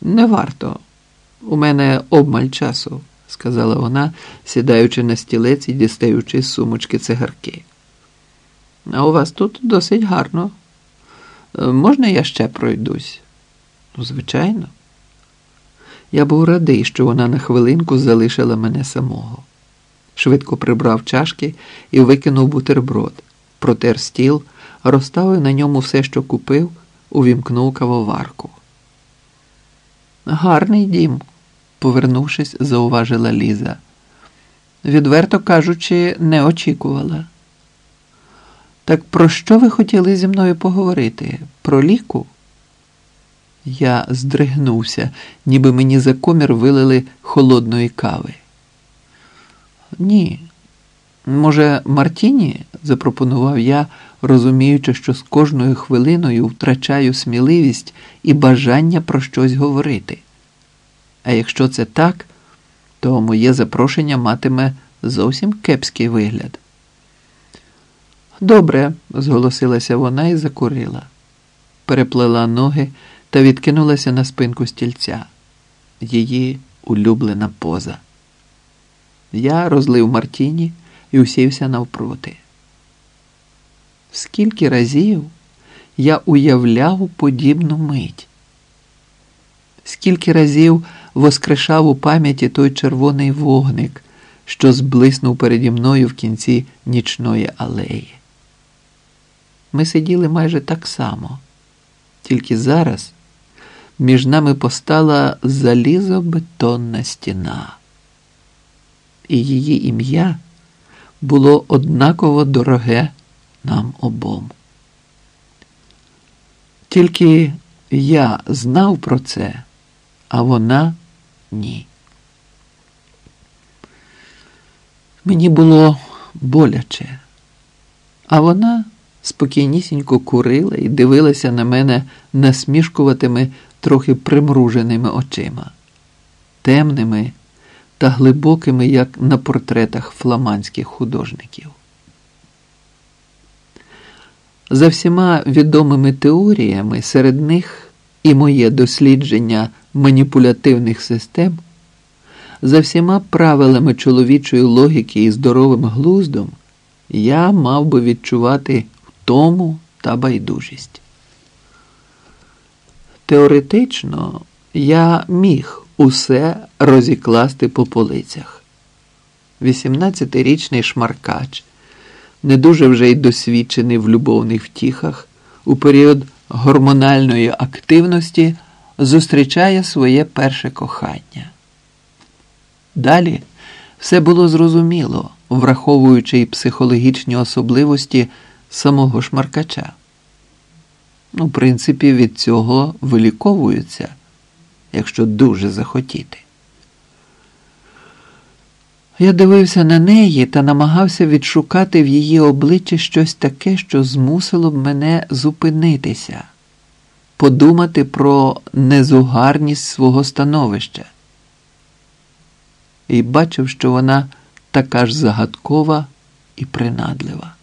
Не варто. У мене обмаль часу, сказала вона, сідаючи на стілець і дістаючи з сумочки цигарки. А у вас тут досить гарно. Е, Можна я ще пройдусь? Ну, звичайно. Я був радий, що вона на хвилинку залишила мене самого. Швидко прибрав чашки і викинув бутерброд, протер стіл, розставив на ньому все, що купив, увімкнув кавоварку. Гарний дім, повернувшись, зауважила Ліза. Відверто кажучи, не очікувала. Так про що ви хотіли зі мною поговорити? Про ліку? Я здригнувся, ніби мені за комір вилили холодної кави. Ні. Може, Мартіні? запропонував я, розуміючи, що з кожною хвилиною втрачаю сміливість і бажання про щось говорити. А якщо це так, то моє запрошення матиме зовсім кепський вигляд. Добре, зголосилася вона і закурила, переплела ноги та відкинулася на спинку стільця. Її улюблена поза. Я розлив Мартіні і усівся навпроти. Скільки разів я уявляв подібну мить, скільки разів воскрешав у пам'яті той червоний вогник, що зблиснув переді мною в кінці нічної алеї. Ми сиділи майже так само, тільки зараз між нами постала залізобетонна стіна, і її ім'я було однаково дороге нам обом. Тільки я знав про це, а вона ні. Мені було боляче, а вона спокійнісінько курила і дивилася на мене насмішкуватими, трохи примруженими очима, темними та глибокими, як на портретах фламандських художників. За всіма відомими теоріями, серед них і моє дослідження маніпулятивних систем, за всіма правилами чоловічої логіки і здоровим глуздом, я мав би відчувати втому та байдужість. Теоретично я міг усе розікласти по полицях. 18-річний шмаркач, не дуже вже й досвідчений в любовних втіхах, у період гормональної активності зустрічає своє перше кохання. Далі все було зрозуміло, враховуючи й психологічні особливості самого шмаркача. Ну, в принципі, від цього виліковуються, якщо дуже захотіти. Я дивився на неї та намагався відшукати в її обличчі щось таке, що змусило б мене зупинитися, подумати про незугарність свого становища. І бачив, що вона така ж загадкова і принадлива.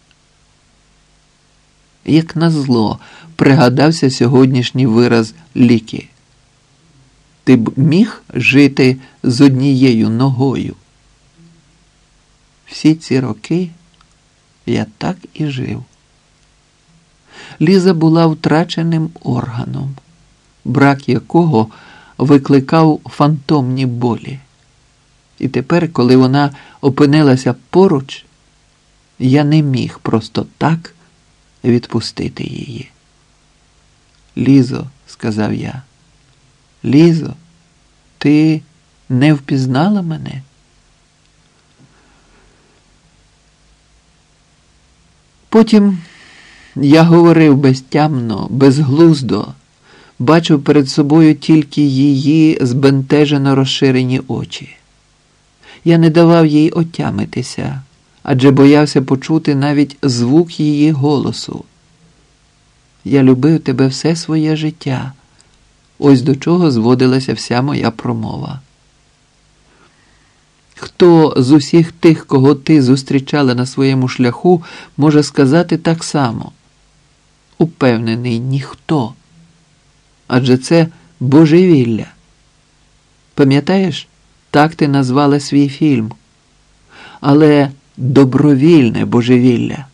Як назло, пригадався сьогоднішній вираз ліки. Ти б міг жити з однією ногою. Всі ці роки я так і жив. Ліза була втраченим органом, брак якого викликав фантомні болі. І тепер, коли вона опинилася поруч, я не міг просто так відпустити її. Лізо, сказав я, Лізо, ти не впізнала мене? Потім я говорив безтямно, безглуздо, бачив перед собою тільки її збентежено розширені очі. Я не давав їй отямитися, адже боявся почути навіть звук її голосу. Я любив тебе все своє життя. Ось до чого зводилася вся моя промова. Хто з усіх тих, кого ти зустрічала на своєму шляху, може сказати так само? Упевнений ніхто. Адже це божевілля. Пам'ятаєш, так ти назвала свій фільм. Але добровільне божевілля.